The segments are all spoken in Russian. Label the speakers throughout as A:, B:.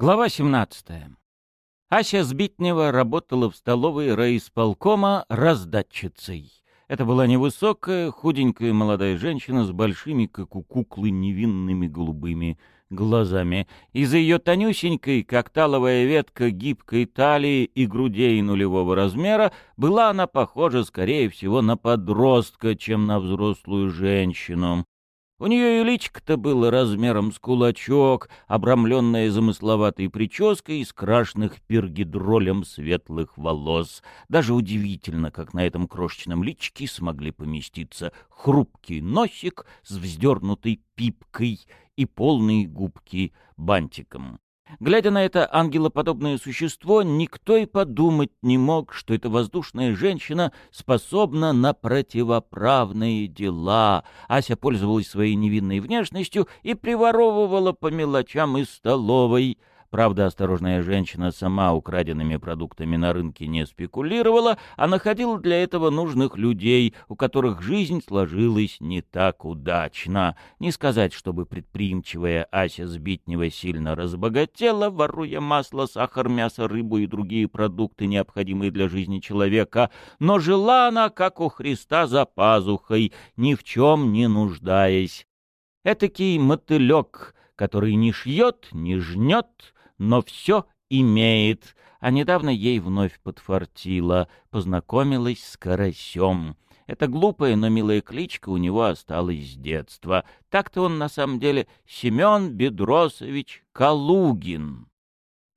A: Глава 17. Ася Сбитнева работала в столовой райисполкома раздатчицей. Это была невысокая, худенькая молодая женщина с большими, как у куклы, невинными голубыми глазами. Из-за ее тонюсенькой, как таловая ветка, гибкой талии и грудей нулевого размера, была она похожа, скорее всего, на подростка, чем на взрослую женщину. У нее и личко-то было размером с кулачок, обрамленное замысловатой прической из крашенных пергидролем светлых волос. Даже удивительно, как на этом крошечном личике смогли поместиться хрупкий носик с вздернутой пипкой и полные губки бантиком. Глядя на это ангелоподобное существо, никто и подумать не мог, что эта воздушная женщина способна на противоправные дела. Ася пользовалась своей невинной внешностью и приворовывала по мелочам из столовой — Правда, осторожная женщина сама украденными продуктами на рынке не спекулировала, а находила для этого нужных людей, у которых жизнь сложилась не так удачно. Не сказать, чтобы предприимчивая Ася Сбитнева сильно разбогатела, воруя масло, сахар, мясо, рыбу и другие продукты, необходимые для жизни человека, но жила она, как у Христа, за пазухой, ни в чем не нуждаясь. Этакий мотылек, который не шьет, не жнет, но все имеет. А недавно ей вновь подфартило, познакомилась с карасем. Эта глупая, но милая кличка у него осталась с детства. Так-то он на самом деле Семен Бедросович Калугин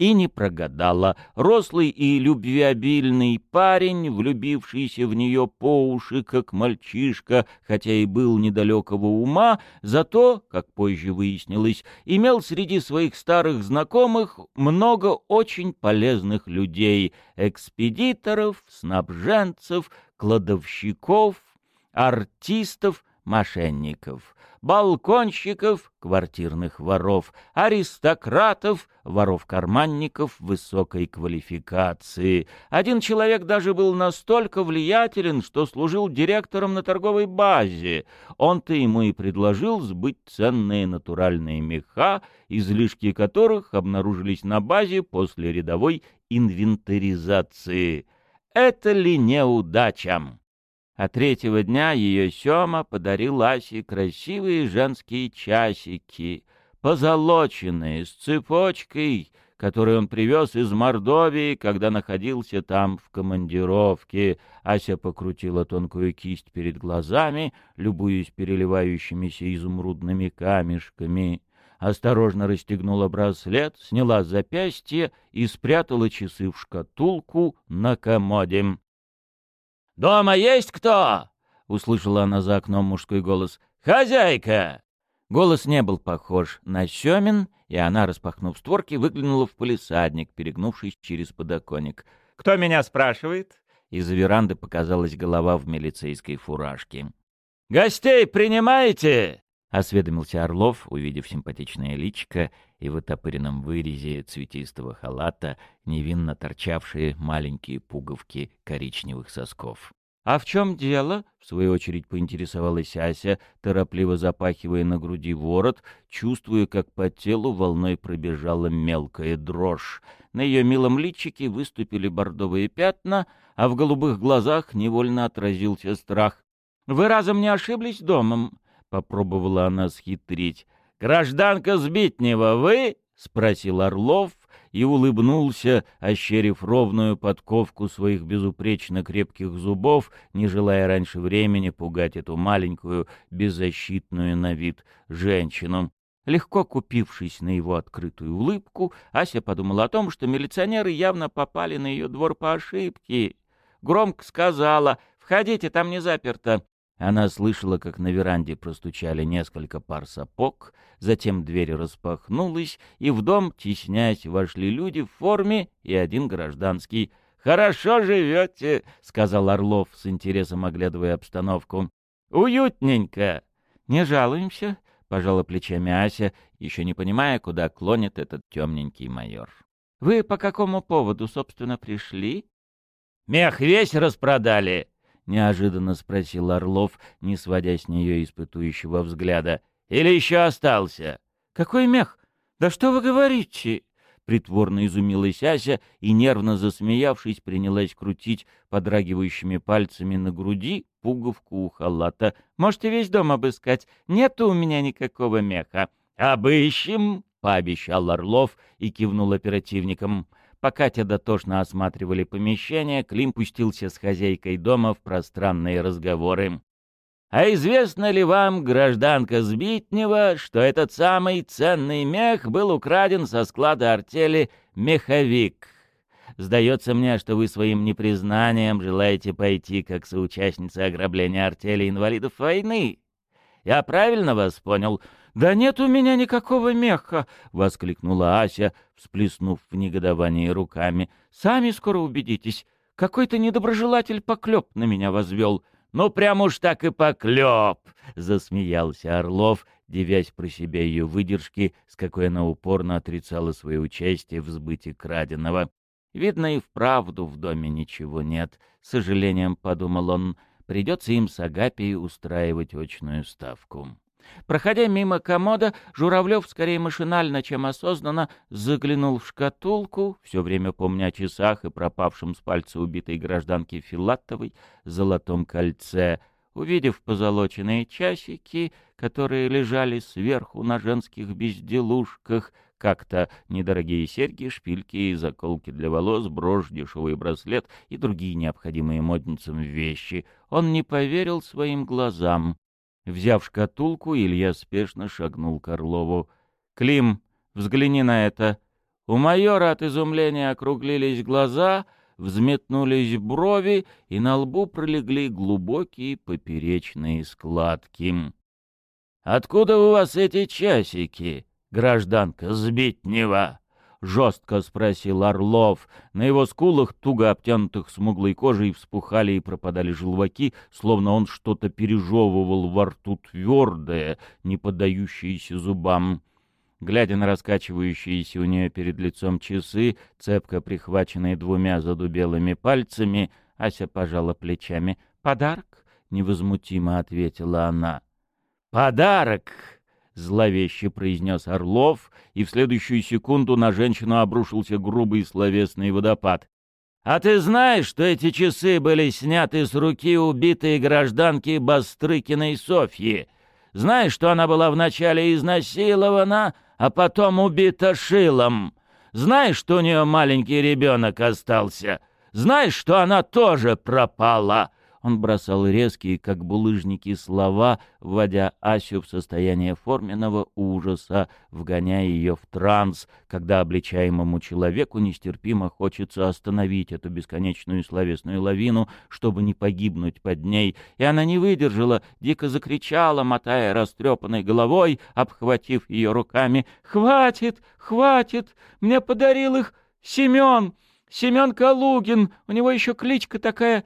A: и не прогадала. Рослый и любвеобильный парень, влюбившийся в нее по уши, как мальчишка, хотя и был недалекого ума, зато, как позже выяснилось, имел среди своих старых знакомых много очень полезных людей — экспедиторов, снабженцев, кладовщиков, артистов, мошенников балконщиков, квартирных воров, аристократов, воров-карманников высокой квалификации. Один человек даже был настолько влиятелен, что служил директором на торговой базе. Он-то ему и предложил сбыть ценные натуральные меха, излишки которых обнаружились на базе после рядовой инвентаризации. Это ли неудача? А третьего дня ее Сема подарил Асе красивые женские часики, позолоченные, с цепочкой, которую он привез из Мордовии, когда находился там в командировке. Ася покрутила тонкую кисть перед глазами, любуясь переливающимися изумрудными камешками. Осторожно расстегнула браслет, сняла запястье и спрятала часы в шкатулку на комоде. «Дома есть кто?» — услышала она за окном мужской голос. «Хозяйка!» Голос не был похож на Семин, и она, распахнув створки, выглянула в полисадник, перегнувшись через подоконник. «Кто меня спрашивает?» Из-за веранды показалась голова в милицейской фуражке. «Гостей принимаете?» — осведомился Орлов, увидев симпатичное личико и в отопыренном вырезе цветистого халата невинно торчавшие маленькие пуговки коричневых сосков. «А в чем дело?» — в свою очередь поинтересовалась Ася, торопливо запахивая на груди ворот, чувствуя, как по телу волной пробежала мелкая дрожь. На ее милом личике выступили бордовые пятна, а в голубых глазах невольно отразился страх. «Вы разом не ошиблись домом?» — попробовала она схитрить. «Гражданка Сбитнева, вы?» — спросил Орлов и улыбнулся, ощерив ровную подковку своих безупречно крепких зубов, не желая раньше времени пугать эту маленькую, беззащитную на вид женщину. Легко купившись на его открытую улыбку, Ася подумала о том, что милиционеры явно попали на ее двор по ошибке. Громко сказала «Входите, там не заперто». Она слышала, как на веранде простучали несколько пар сапог, затем дверь распахнулась, и в дом, теснясь, вошли люди в форме и один гражданский. «Хорошо живете», — сказал Орлов с интересом оглядывая обстановку. «Уютненько». «Не жалуемся», — пожала плечами Ася, еще не понимая, куда клонит этот темненький майор. «Вы по какому поводу, собственно, пришли?» «Мех весь распродали», — неожиданно спросил Орлов, не сводя с нее испытующего взгляда. «Или еще остался?» «Какой мех? Да что вы говорите?» — притворно изумилась Ася и, нервно засмеявшись, принялась крутить подрагивающими пальцами на груди пуговку у халата. «Можете весь дом обыскать. Нету у меня никакого меха». «Обыщем!» — пообещал Орлов и кивнул оперативникам. Пока те дотошно осматривали помещение, Клим пустился с хозяйкой дома в пространные разговоры. «А известно ли вам, гражданка Сбитнева, что этот самый ценный мех был украден со склада артели «Меховик»?» Сдается мне, что вы своим непризнанием желаете пойти как соучастница ограбления артели инвалидов войны. Я правильно вас понял? «Да нет у меня никакого меха!» — воскликнула Ася, всплеснув в негодовании руками. «Сами скоро убедитесь. Какой-то недоброжелатель поклеп на меня возвел». «Ну, прям уж так и поклеп!» — засмеялся Орлов, девясь про себя ее выдержки, с какой она упорно отрицала свое участие в сбытии краденого. «Видно, и вправду в доме ничего нет», — с сожалением подумал он. «Придется им с Агапией устраивать очную ставку». Проходя мимо комода, Журавлев скорее машинально, чем осознанно, заглянул в шкатулку, все время помня о часах и пропавшем с пальца убитой гражданки Филатовой золотом кольце. Увидев позолоченные часики, которые лежали сверху на женских безделушках, как-то недорогие серьги, шпильки и заколки для волос, брошь, дешевый браслет и другие необходимые модницам вещи, он не поверил своим глазам. Взяв шкатулку, Илья спешно шагнул к Орлову. «Клим, взгляни на это!» У майора от изумления округлились глаза, взметнулись брови, и на лбу пролегли глубокие поперечные складки. «Откуда у вас эти часики, гражданка Сбитнева?» — жестко спросил Орлов. На его скулах, туго обтянутых смуглой кожей, вспухали и пропадали желваки, словно он что-то пережевывал во рту твердое, не поддающееся зубам. Глядя на раскачивающиеся у нее перед лицом часы, цепко прихваченные двумя задубелыми пальцами, Ася пожала плечами. «Подарок?» — невозмутимо ответила она. «Подарок!» — зловеще произнес Орлов, и в следующую секунду на женщину обрушился грубый словесный водопад. «А ты знаешь, что эти часы были сняты с руки убитой гражданки Бастрыкиной Софьи? Знаешь, что она была вначале изнасилована, а потом убита шилом? Знаешь, что у нее маленький ребенок остался? Знаешь, что она тоже пропала?» Он бросал резкие, как булыжники, слова, вводя Асю в состояние форменного ужаса, вгоняя ее в транс, когда обличаемому человеку нестерпимо хочется остановить эту бесконечную словесную лавину, чтобы не погибнуть под ней. И она не выдержала, дико закричала, мотая растрепанной головой, обхватив ее руками. «Хватит! Хватит! Мне подарил их Семен! Семен Калугин! У него еще кличка такая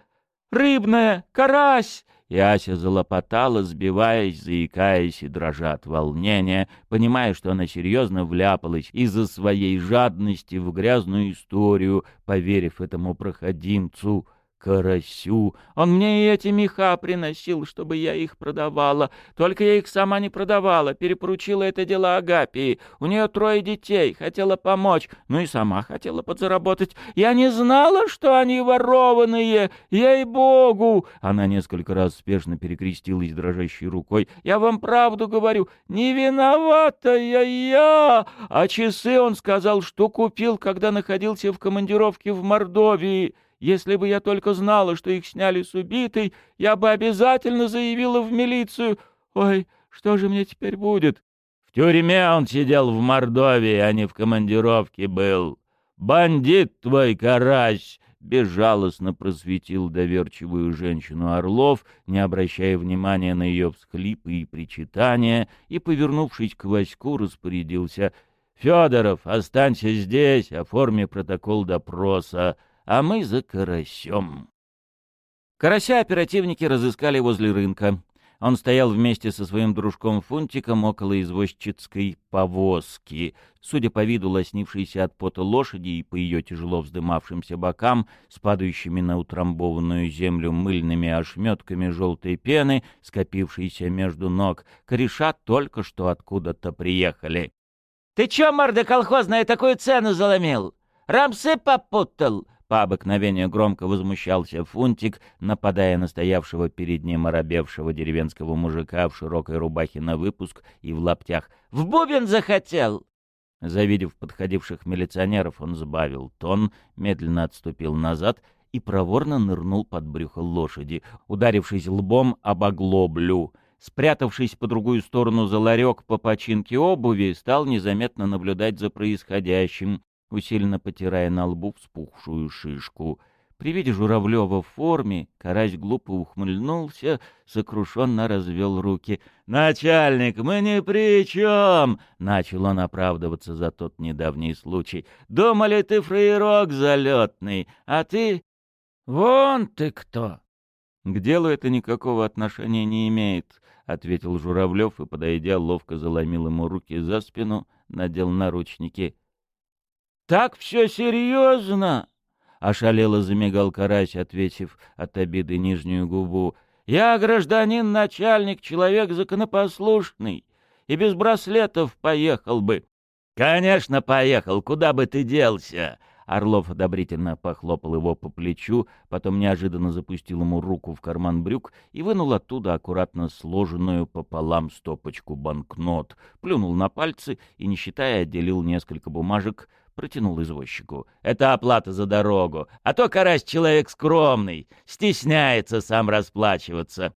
A: Рыбная! Карась!» И Ася залопотала, сбиваясь, заикаясь и дрожа от волнения, понимая, что она серьезно вляпалась из-за своей жадности в грязную историю, поверив этому проходимцу карасю. Он мне и эти меха приносил, чтобы я их продавала. Только я их сама не продавала, перепоручила это дело Агапии. У нее трое детей, хотела помочь, ну и сама хотела подзаработать. Я не знала, что они ворованные, ей-богу!» Она несколько раз спешно перекрестилась дрожащей рукой. «Я вам правду говорю, не виновата я я!» А часы он сказал, что купил, когда находился в командировке в Мордовии. Если бы я только знала, что их сняли с убитой, я бы обязательно заявила в милицию. Ой, что же мне теперь будет? В тюрьме он сидел в Мордовии, а не в командировке был. Бандит твой, карась! Безжалостно просветил доверчивую женщину Орлов, не обращая внимания на ее всхлипы и причитания, и, повернувшись к Ваську, распорядился — Федоров, останься здесь, оформи протокол допроса а мы за карасем. Карася оперативники разыскали возле рынка. Он стоял вместе со своим дружком Фунтиком около извозчицкой повозки. Судя по виду лоснившейся от пота лошади и по ее тяжело вздымавшимся бокам, с падающими на утрамбованную землю мыльными ошметками желтой пены, скопившейся между ног, кореша только что откуда-то приехали. Ты чё, морда колхозная, такую цену заломил? Рамсы попутал!» По обыкновению громко возмущался Фунтик, нападая на стоявшего перед ним оробевшего деревенского мужика в широкой рубахе на выпуск и в лаптях. «В бубен захотел!» Завидев подходивших милиционеров, он сбавил тон, медленно отступил назад и проворно нырнул под брюхо лошади, ударившись лбом об оглоблю. Спрятавшись по другую сторону за ларек по починке обуви, стал незаметно наблюдать за происходящим, усиленно потирая на лбу вспухшую шишку. При виде Журавлева в форме карась глупо ухмыльнулся, сокрушенно развел руки. «Начальник, мы ни при чем!» — начал он оправдываться за тот недавний случай. «Думали, ты фраерок залетный, а ты...» «Вон ты кто!» «К делу это никакого отношения не имеет», — ответил Журавлев и, подойдя, ловко заломил ему руки за спину, надел наручники. «Так все серьезно?» — ошалело замигал карась, ответив от обиды нижнюю губу. «Я гражданин, начальник, человек законопослушный, и без браслетов поехал бы». «Конечно, поехал, куда бы ты делся?» Орлов одобрительно похлопал его по плечу, потом неожиданно запустил ему руку в карман брюк и вынул оттуда аккуратно сложенную пополам стопочку банкнот, плюнул на пальцы и, не считая, отделил несколько бумажек, протянул извозчику. «Это оплата за дорогу. А то карась человек скромный, стесняется сам расплачиваться».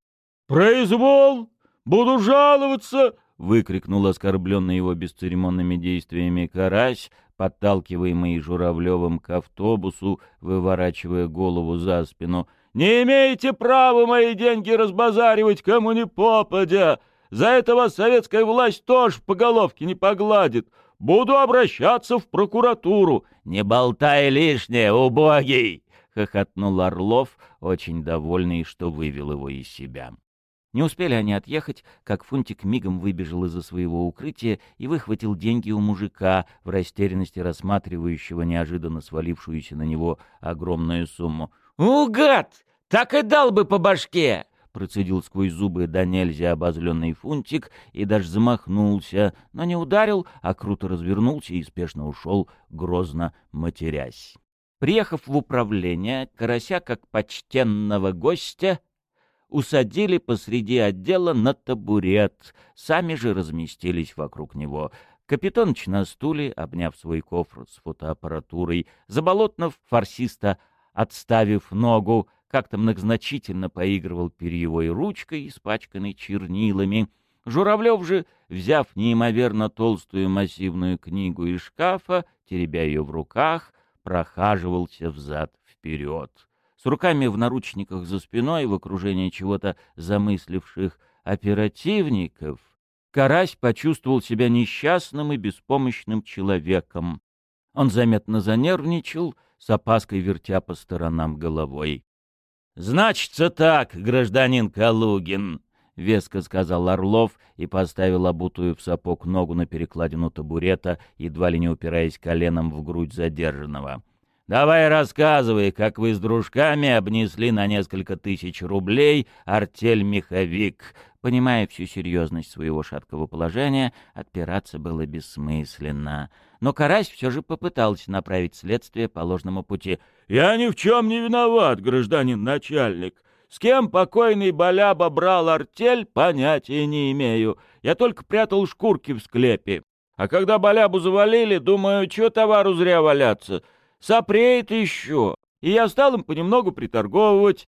B: «Произвол! Буду жаловаться!»
A: — выкрикнул оскорбленный его бесцеремонными действиями карась, подталкиваемый Журавлевым к автобусу, выворачивая голову за спину. «Не имеете права мои деньги разбазаривать кому ни попадя! За это вас советская власть тоже по головке не погладит! Буду обращаться в прокуратуру!» «Не болтай лишнее, убогий!» — хохотнул Орлов, очень довольный, что вывел его из себя. Не успели они отъехать, как Фунтик мигом выбежал из-за своего укрытия и выхватил деньги у мужика, в растерянности рассматривающего неожиданно свалившуюся на него огромную сумму. «Угад! Так и дал бы по башке!» Процедил сквозь зубы до нельзя обозленный Фунтик и даже замахнулся, но не ударил, а круто развернулся и спешно ушел, грозно матерясь. Приехав в управление, Карася, как почтенного гостя, усадили посреди отдела на табурет, сами же разместились вокруг него. Капитоныч на стуле, обняв свой кофр с фотоаппаратурой, Заболотнов фарсиста, отставив ногу, как-то многозначительно поигрывал перьевой ручкой, испачканной чернилами. Журавлев же, взяв неимоверно толстую массивную книгу из шкафа, теребя ее в руках, прохаживался взад-вперед с руками в наручниках за спиной в окружении чего-то замысливших оперативников, Карась почувствовал себя несчастным и беспомощным человеком. Он заметно занервничал, с опаской вертя по сторонам головой. «Значится так, гражданин Калугин!» — веско сказал Орлов и поставил обутую в сапог ногу на перекладину табурета, едва ли не упираясь коленом в грудь задержанного. Давай рассказывай, как вы с дружками обнесли на несколько тысяч рублей артель-меховик. Понимая всю серьезность своего шаткого положения, отпираться было бессмысленно. Но Карась все же попытался направить следствие по ложному пути.
B: «Я ни в чем не виноват, гражданин начальник. С кем покойный Баляба брал артель, понятия не имею. Я только прятал шкурки в склепе. А когда Балябу завалили, думаю, что товару зря валяться» сопреет еще, и я стал им понемногу приторговывать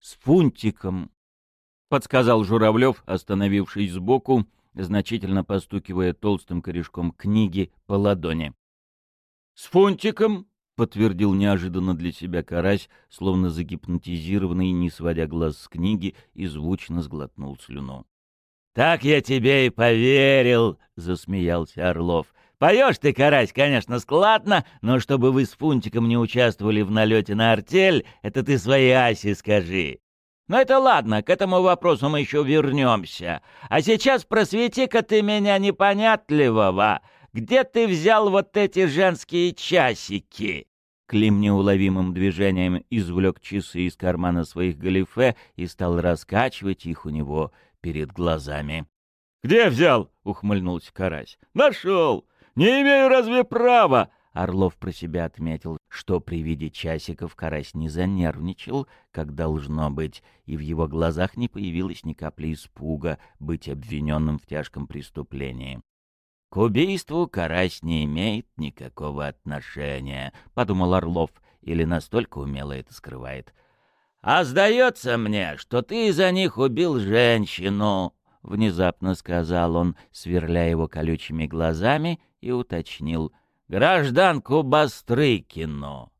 A: с фунтиком, — подсказал Журавлев, остановившись сбоку, значительно постукивая толстым корешком книги по ладони.
B: — С фунтиком?
A: — подтвердил неожиданно для себя карась, словно загипнотизированный, не сводя глаз с книги, и звучно сглотнул слюну. — Так я тебе и поверил, — засмеялся Орлов. Поешь ты, карась, конечно, складно, но чтобы вы с Фунтиком не участвовали в налете на артель, это ты своей Асе скажи. Но это ладно, к этому вопросу мы еще вернемся. А сейчас просвети-ка ты меня непонятливого. Где ты взял вот эти женские часики?» Клим неуловимым движением извлек часы из кармана своих галифе и стал раскачивать их у него перед глазами.
B: «Где взял?» — ухмыльнулся Карась. «Нашел! Не имею разве права?»
A: Орлов про себя отметил, что при виде часиков карась не занервничал, как должно быть, и в его глазах не появилось ни капли испуга быть обвиненным в тяжком преступлении. «К убийству карась не имеет никакого отношения», — подумал Орлов, или настолько умело это скрывает. «А сдается мне, что ты из-за них убил женщину», — внезапно сказал он, сверля его колючими глазами, и уточнил — гражданку Бастрыкину.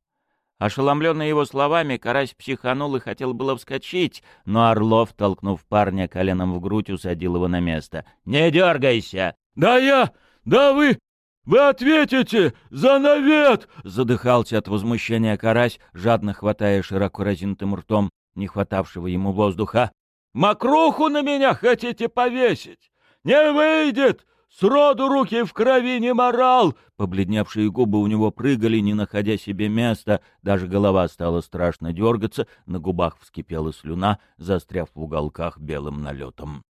A: Ошеломленный его словами, карась психанул и хотел было вскочить, но Орлов, толкнув парня коленом в грудь, усадил его на место. «Не дергайся!»
B: «Да я! Да вы! Вы ответите! За навет!»
A: Задыхался от возмущения карась, жадно хватая широко разинутым ртом, не хватавшего ему воздуха.
B: «Мокруху на меня хотите повесить? Не выйдет! Сроду руки в крови не морал!»
A: Побледневшие губы у него прыгали, не находя себе места. Даже голова стала страшно дергаться, на губах вскипела слюна, застряв в уголках белым налетом.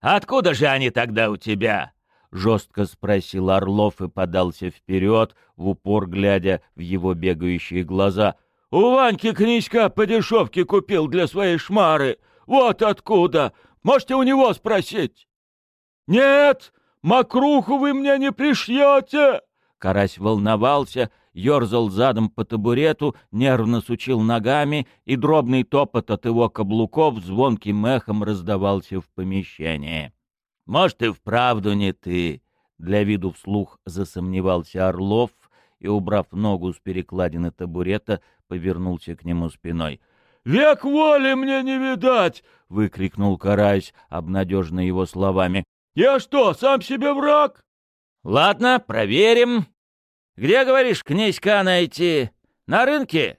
B: «Откуда же они тогда у тебя?»
A: — жестко спросил Орлов и подался вперед, в упор глядя в его бегающие глаза.
B: «У Ваньки князька по дешевке купил для своей шмары. Вот откуда! Можете у него спросить!» «Нет, Мокруху вы мне не пришьете!»
A: Карась волновался, ерзал задом по табурету, нервно сучил ногами, и дробный топот от его каблуков звонким эхом раздавался в помещении. «Может, и вправду не ты!» Для виду вслух засомневался Орлов и, убрав ногу с перекладины табурета, повернулся к нему спиной.
B: «Век воли мне не видать!» — выкрикнул Карась, обнадеженный его словами. Я что, сам себе враг?
A: Ладно, проверим. Где, говоришь, князька найти? На рынке?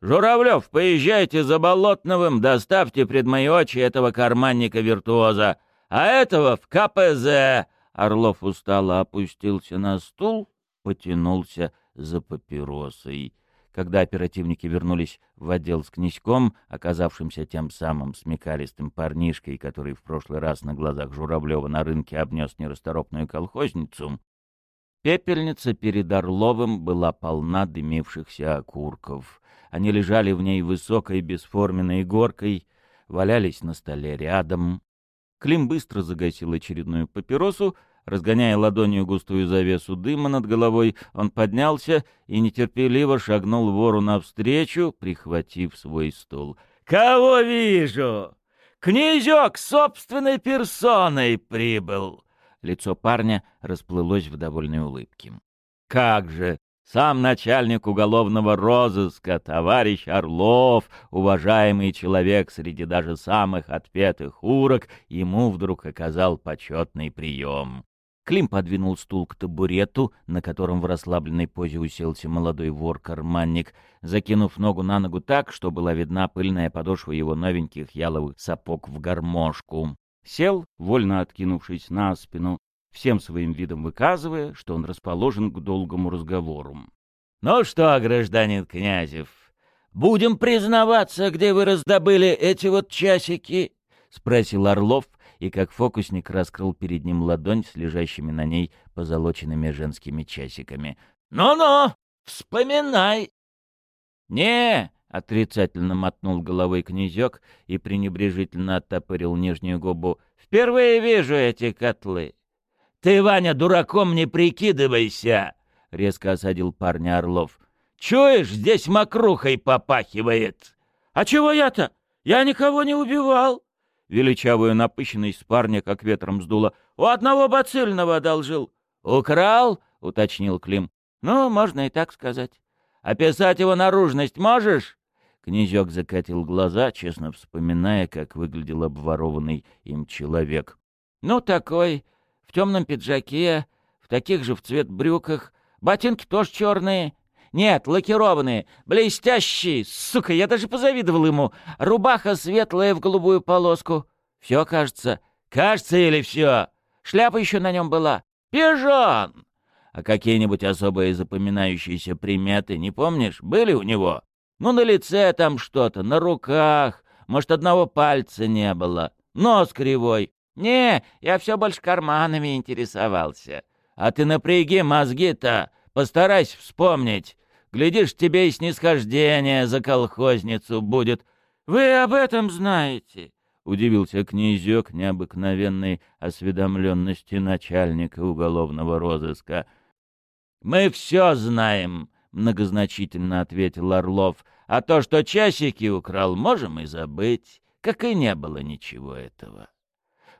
A: Журавлев, поезжайте за Болотновым, доставьте пред мои очи этого карманника-виртуоза. А этого в КПЗ. Орлов устало опустился на стул, потянулся за папиросой. Когда оперативники вернулись в отдел с князьком, оказавшимся тем самым смекалистым парнишкой, который в прошлый раз на глазах Журавлева на рынке обнес нерасторопную колхозницу, пепельница перед Орловым была полна дымившихся окурков. Они лежали в ней высокой бесформенной горкой, валялись на столе рядом. Клим быстро загасил очередную папиросу, Разгоняя ладонью густую завесу дыма над головой, он поднялся и нетерпеливо шагнул вору навстречу, прихватив свой стул.
B: «Кого вижу? Князек собственной персоной прибыл!»
A: Лицо парня расплылось в довольной улыбке. «Как же! Сам начальник уголовного розыска, товарищ Орлов, уважаемый человек среди даже самых отпетых урок, ему вдруг оказал почетный прием. Клим подвинул стул к табурету, на котором в расслабленной позе уселся молодой вор-карманник, закинув ногу на ногу так, что была видна пыльная подошва его новеньких яловых сапог в гармошку. Сел, вольно откинувшись на спину, всем своим видом выказывая, что он расположен к долгому разговору. — Ну что, гражданин Князев, будем признаваться, где вы раздобыли эти вот часики? — спросил Орлов, и как фокусник раскрыл перед ним ладонь с лежащими на ней позолоченными женскими часиками.
B: «Ну-ну, вспоминай!»
A: «Не!» — отрицательно мотнул головой князек и пренебрежительно оттопырил нижнюю губу. «Впервые вижу эти котлы!»
B: «Ты, Ваня, дураком не прикидывайся!»
A: — резко осадил парня Орлов.
B: «Чуешь, здесь мокрухой попахивает!»
A: «А чего я-то? Я никого не убивал!» Величавую напыщенность парня как ветром сдуло. «У одного бацильного одолжил». «Украл?» — уточнил Клим. «Ну, можно и так сказать. Описать его наружность можешь?» Князек закатил глаза, честно вспоминая, как выглядел обворованный им человек. «Ну, такой, в темном пиджаке, в таких же в цвет брюках, ботинки тоже черные, нет, лакированные, блестящие. Сука, я даже позавидовал ему. Рубаха светлая в голубую полоску. Все, кажется. Кажется или все? Шляпа еще на нем была. Пижон! А какие-нибудь особые запоминающиеся приметы, не помнишь, были у него? Ну, на лице там что-то, на руках. Может, одного пальца не было. Нос кривой. Не, я все больше карманами интересовался.
B: А ты напряги мозги-то, постарайся вспомнить. Глядишь, тебе и снисхождение за колхозницу будет. Вы об этом знаете?» — удивился князек необыкновенной осведомленности начальника уголовного розыска. «Мы все знаем», — многозначительно ответил Орлов. «А то, что часики украл, можем и забыть, как и не было ничего этого».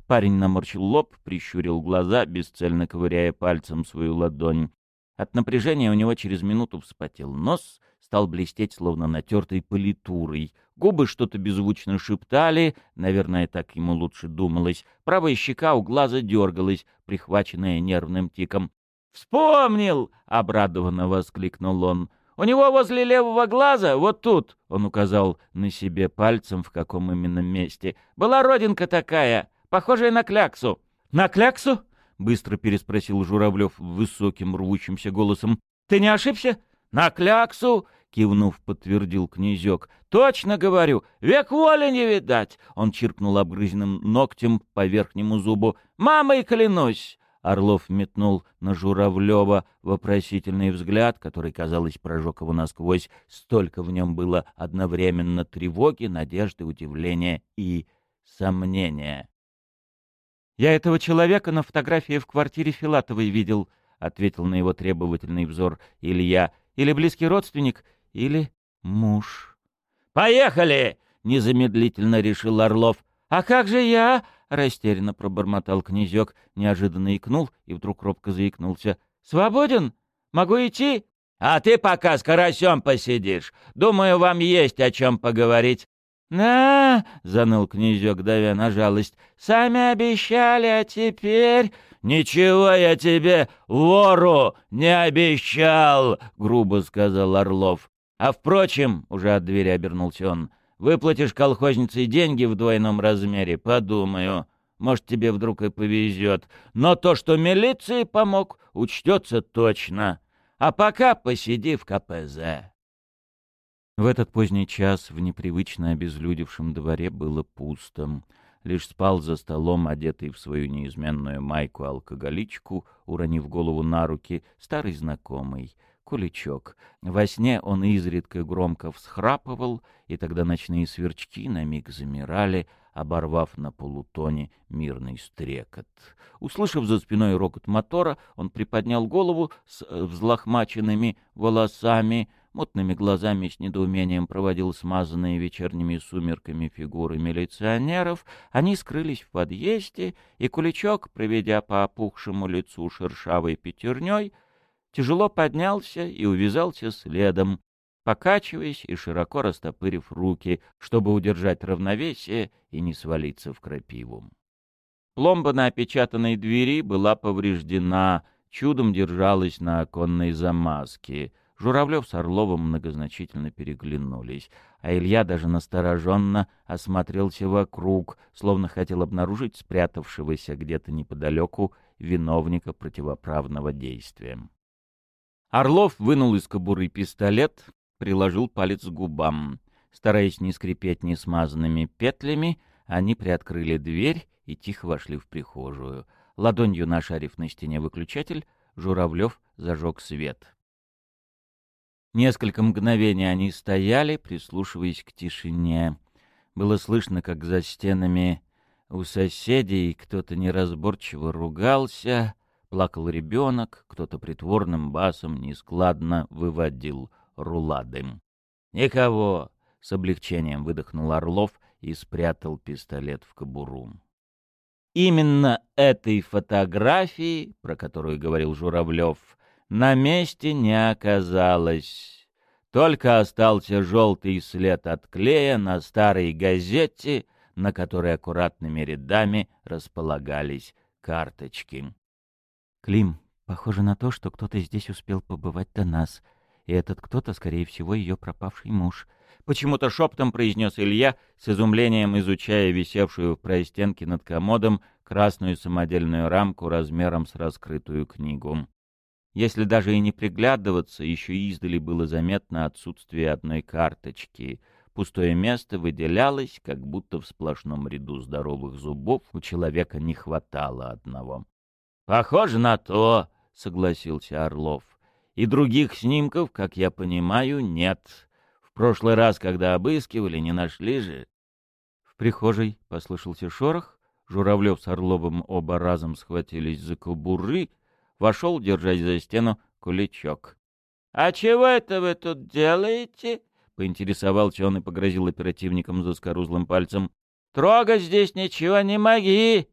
B: Парень наморщил лоб, прищурил глаза, бесцельно ковыряя пальцем свою ладонь. От напряжения у него через минуту вспотел нос, стал блестеть, словно натертый политурой. Губы что-то беззвучно шептали, наверное, так ему лучше думалось. Правая щека у глаза дергалась, прихваченная нервным тиком. «Вспомнил!» — обрадованно воскликнул он. «У него возле левого глаза, вот тут!» — он указал на себе пальцем, в каком именно месте. «Была родинка такая, похожая на кляксу». «На кляксу?» — быстро переспросил Журавлев высоким рвущимся голосом. «Ты не ошибся?» «На кляксу!» кивнув, подтвердил князек. Точно говорю, век воли не видать. Он чиркнул обгрызенным ногтем по верхнему зубу. Мамой клянусь. Орлов метнул на Журавлева вопросительный взгляд, который, казалось, прожег его насквозь. Столько в нем было одновременно тревоги, надежды, удивления и сомнения. «Я этого человека на фотографии в квартире Филатовой видел», — ответил на его требовательный взор Илья. «Или близкий родственник, или муж. «Поехали!» — незамедлительно решил Орлов. «А как же я?» — растерянно пробормотал князек, неожиданно икнул и вдруг робко заикнулся. «Свободен? Могу идти?» «А ты пока с карасем посидишь. Думаю, вам есть о чем поговорить». «На!» — заныл князек, давя на жалость. «Сами обещали, а теперь...» «Ничего я тебе, вору, не обещал!» — грубо сказал Орлов. А впрочем, уже от двери обернулся он, выплатишь колхознице деньги в двойном размере, подумаю. Может, тебе вдруг и повезет. Но то, что милиции помог, учтется точно. А пока посиди в КПЗ.
A: В этот поздний час в непривычно обезлюдевшем дворе было пусто. Лишь спал за столом, одетый в свою неизменную майку-алкоголичку, уронив голову на руки, старый знакомый — Куличок. Во сне он изредка громко всхрапывал, и тогда ночные сверчки на миг замирали, оборвав на полутоне мирный стрекот. Услышав за спиной рокот мотора, он приподнял голову с э, взлохмаченными волосами, мутными глазами с недоумением проводил смазанные вечерними сумерками фигуры милиционеров. Они скрылись в подъезде, и Куличок, проведя по опухшему лицу шершавой пятерней, тяжело поднялся и увязался следом, покачиваясь и широко растопырив руки, чтобы удержать равновесие и не свалиться в крапиву. Пломба на опечатанной двери была повреждена, чудом держалась на оконной замазке. Журавлев с Орловым многозначительно переглянулись, а Илья даже настороженно осмотрелся вокруг, словно хотел обнаружить спрятавшегося где-то неподалеку виновника противоправного действия. Орлов вынул из кобуры пистолет, приложил палец к губам. Стараясь не скрипеть несмазанными петлями, они приоткрыли дверь и тихо вошли в прихожую. Ладонью нашарив на стене выключатель, Журавлев зажег свет. Несколько мгновений они стояли, прислушиваясь к тишине. Было слышно, как за стенами у соседей кто-то неразборчиво ругался, Плакал ребенок, кто-то притворным басом нескладно выводил рулады. «Никого!» — с облегчением выдохнул Орлов и спрятал пистолет в кобуру. Именно этой фотографии, про которую говорил Журавлев, на месте не оказалось. Только остался желтый след от клея на старой газете, на которой аккуратными рядами располагались карточки. Клим, похоже на то, что кто-то здесь успел побывать до нас. И этот кто-то, скорее всего, ее пропавший муж. Почему-то шептом произнес Илья, с изумлением изучая висевшую в простенке над комодом красную самодельную рамку размером с раскрытую книгу. Если даже и не приглядываться, еще издали было заметно отсутствие одной карточки. Пустое место выделялось, как будто в сплошном ряду здоровых зубов у человека не хватало одного.
B: «Похоже на то»,
A: согласился Орлов. «И других снимков, как я понимаю, нет. В прошлый раз, когда обыскивали, не нашли же». В прихожей послышался шорох. Журавлев с Орловым оба разом схватились за кобуры. Вошел, держась за стену, Куличок.
B: «А чего это вы тут делаете?»
A: — поинтересовался он и погрозил оперативникам за скорузлым пальцем.
B: «Трогать здесь ничего не моги!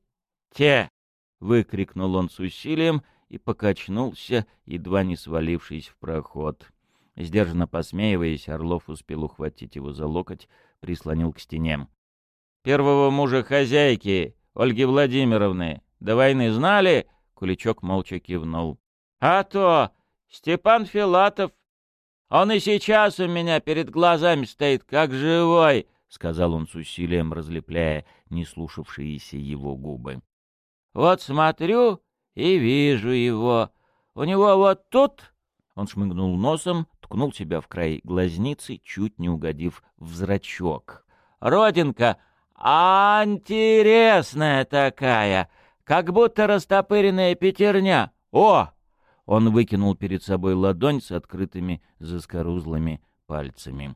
B: Те!»
A: — выкрикнул он с усилием и покачнулся, едва не свалившись в проход. Сдержанно посмеиваясь, Орлов успел ухватить его за локоть, прислонил к стене. «Первого мужа хозяйки, Ольги Владимировны, до войны знали?» Куличок молча кивнул.
B: «А то! Степан Филатов! Он и сейчас у меня перед глазами стоит, как живой!» — сказал он с усилием, разлепляя не слушавшиеся его губы. «Вот смотрю и вижу его. У него вот тут...» Он шмыгнул носом, ткнул себя в край глазницы, чуть не угодив в зрачок. «Родинка а интересная такая, как будто растопыренная пятерня. О!» Он выкинул перед собой ладонь с открытыми заскорузлыми пальцами.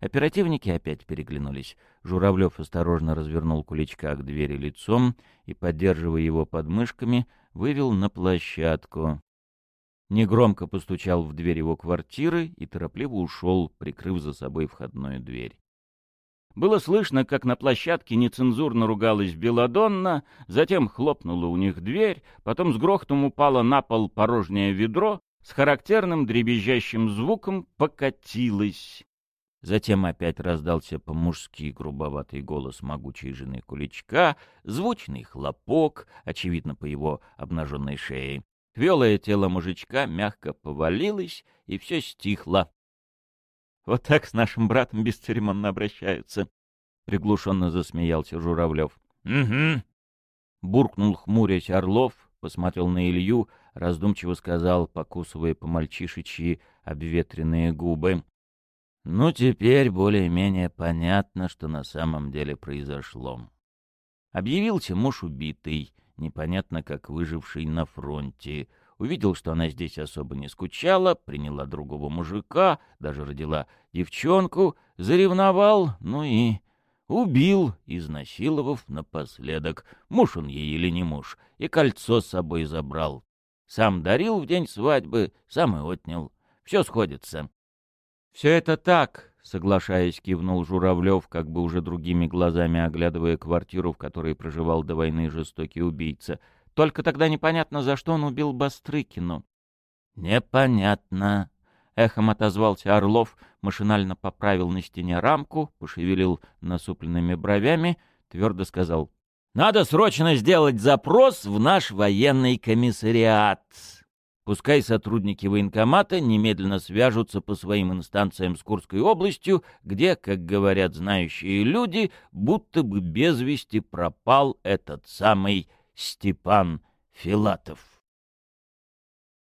B: Оперативники опять переглянулись. Журавлев осторожно развернул куличка к двери лицом и, поддерживая его подмышками, вывел на площадку. Негромко постучал в дверь его квартиры и торопливо ушел, прикрыв за собой входную дверь. Было слышно, как на площадке нецензурно ругалась Беладонна, затем хлопнула у них дверь, потом с грохотом упало на пол порожнее ведро, с характерным дребезжащим звуком покатилось. Затем опять раздался по-мужски грубоватый голос могучей жены Куличка, звучный хлопок, очевидно, по его обнаженной шее. Квелое тело мужичка мягко повалилось, и все стихло. Вот так с нашим братом бесцеремонно обращаются. Приглушенно засмеялся Журавлев. Угу.
A: Буркнул хмурясь Орлов, посмотрел на Илью, раздумчиво сказал, покусывая по-мальчишечьи обветренные губы. Ну, теперь более-менее понятно, что на самом деле произошло. Объявился муж убитый, непонятно как выживший на фронте, увидел, что она здесь особо не скучала, приняла другого мужика, даже родила девчонку, заревновал, ну и убил, изнасиловав напоследок. Муж он ей или не муж, и кольцо с собой забрал. Сам дарил в день свадьбы, сам и отнял. Все сходится. — Все это так, — соглашаясь, кивнул Журавлев, как бы уже другими глазами оглядывая квартиру, в которой проживал до войны жестокий убийца — только тогда непонятно, за что он убил Бастрыкину. «Непонятно», — эхом отозвался Орлов, машинально поправил на стене рамку, пошевелил насупленными бровями, твердо сказал. «Надо срочно сделать запрос в наш военный комиссариат. Пускай сотрудники военкомата немедленно свяжутся по своим инстанциям с Курской областью, где, как говорят знающие люди, будто бы без вести пропал этот самый Степан Филатов.